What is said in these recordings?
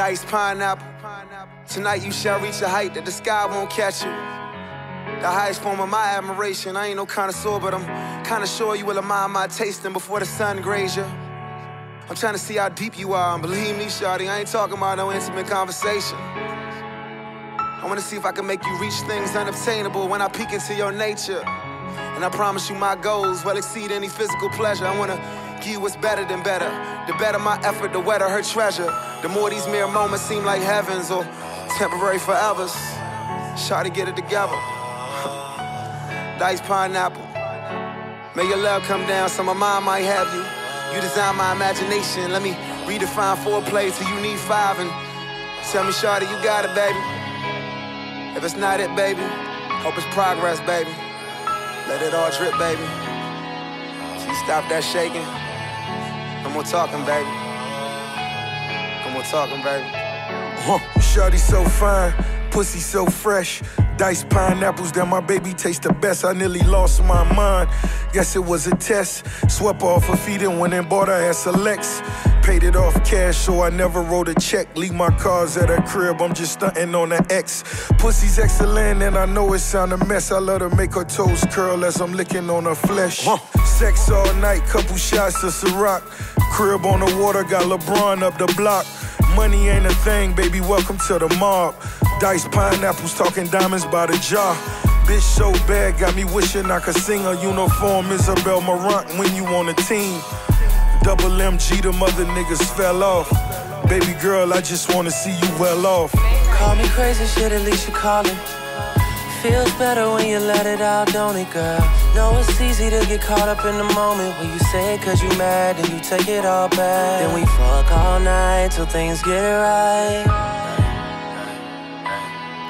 Diced pineapple. Tonight you shall reach a height that the sky won't catch you. The highest form of my admiration. I ain't no connoisseur, but I'm kinda sure you will admire my tasting before the sun graze you. I'm trying to see how deep you are, and believe me, Shawty, I ain't talking about no intimate conversation. I wanna see if I can make you reach things unobtainable when I peek into your nature. And I promise you my goals will exceed any physical pleasure. I wanna you what's better than better. The better my effort, the wetter her treasure. The more these mere moments seem like heavens or temporary forevers. Shawty, get it together. Diced pineapple. May your love come down, so my mind might have you. You design my imagination. Let me redefine foreplay till you need five and tell me, Shawty, you got it, baby. If it's not it, baby, hope it's progress, baby. Let it all drip, baby. She stop that shaking. No more talking, baby. No more talking, baby. Huh. Shawty so fine, pussy so fresh. Diced pineapples that my baby taste the best. I nearly lost my mind. Guess it was a test. Swept off her feet and went and bought her ass a Lex. Paid it off cash, so I never wrote a check. Leave my cars at her crib, I'm just stunting on the X. Pussy's excellent, and I know it sound a mess. I let her make her toes curl as I'm licking on her flesh. Huh. Sex all night, couple shots of Ciroc. Crib on the water, got LeBron up the block. Money ain't a thing, baby, welcome to the mob. Diced pineapples, talking diamonds by the jar. Bitch so bad, got me wishing I could sing a uniform Isabel Marant when you on a team. Double MG, the mother niggas fell off. Baby girl, I just wanna see you well off. Call me crazy shit, at least you call it. Feels better when you let it out, don't it, girl? Know it's easy to get caught up in the moment when you say it cause you mad and you take it all back. Then we fuck all night till things get right.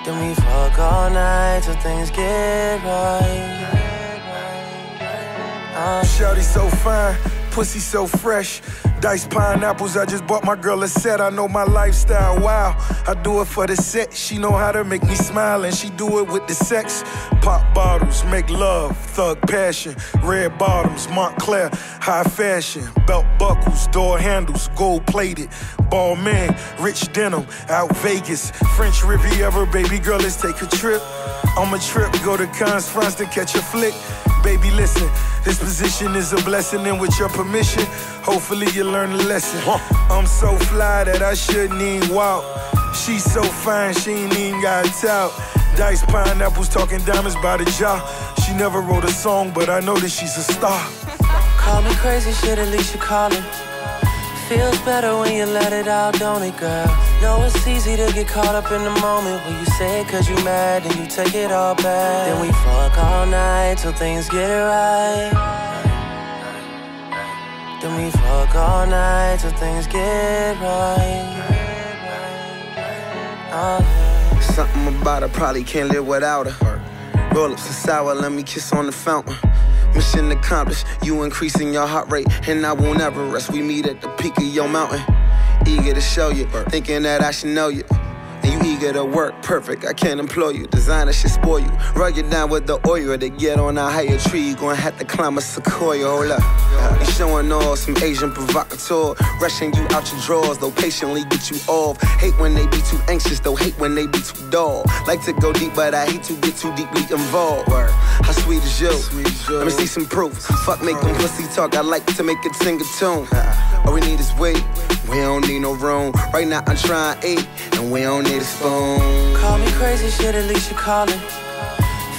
Then we fuck all night till things get right. Uh, Shawty so fine, pussy so fresh. Diced pineapples, I just bought my girl a set. I know my lifestyle, wow. I do it for the set. She know how to make me smile, and she do it with the sex. Pop bottles, make love, thug passion. Red bottoms, Moncler, high fashion. Belt buckles, door handles, gold plated. Ball man, rich denim, out Vegas. French Riviera, baby girl, let's take a trip. On a trip, go to Cannes, France to catch a flick. Baby, listen, this position is a blessing, and with your permission, hopefully you learn a lesson. I'm so fly that I shouldn't even walk. She's so fine, she ain't even got tout. Diced pineapples, talking diamonds by the jar. She never wrote a song, but I know that she's a star. Call me crazy shit, at least you call it. Feels better when you let it out, don't it, girl? Know it's easy to get caught up in the moment when you say it cause you mad and you take it all back. Then we fuck all night till things get right. Then we fuck all night till things get right. Oh. Something about her, probably can't live without her. Roll ups and sour, let me kiss on the fountain. Mission accomplished, you increasing your heart rate, and I won't ever rest. We meet at the peak of your mountain. Eager to show you, thinking that I should know you. And you eager to work, perfect. I can't employ you. Designer should spoil you. Rug you down with the oil to get on a higher tree. You gonna have to climb a sequoia. Hold up. You showing off some Agent Provocateur. Rushing you out your drawers, though patiently get you off. Hate when they be too anxious, though hate when they be too dull. Like to go deep, but I hate to get too deeply involved. Word. How sweet is you? Let me see some proof. Fuck making pussy talk, I like to make it sing a tune. All we need is weight, we don't need no room. Right now I'm trying to eat, and we don't need a spoon. Call me crazy shit, at least you call it.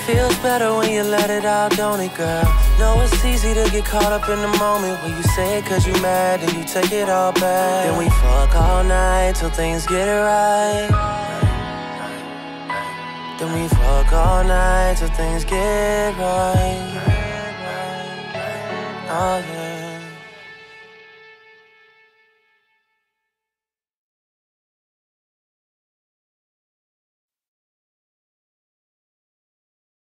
Feels better when you let it out, don't it, girl? Know it's easy to get caught up in the moment when you say it cause you mad and you take it all back. Then we fuck all night till things get right. Then we fuck all night till things get right. Oh yeah.